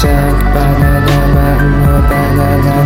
Take banana, banana, banana